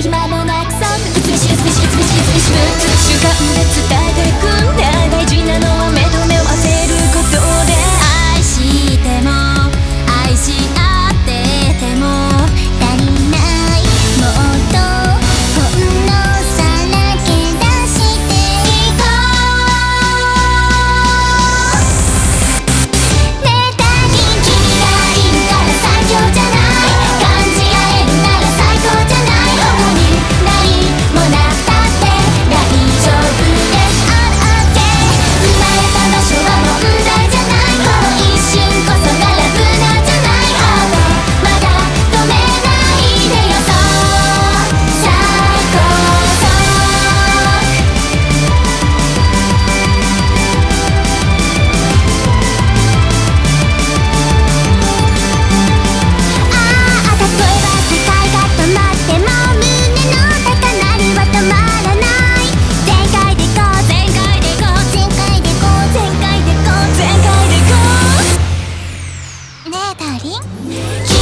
暇もなくさ。美しい美しい美しい美しい 아!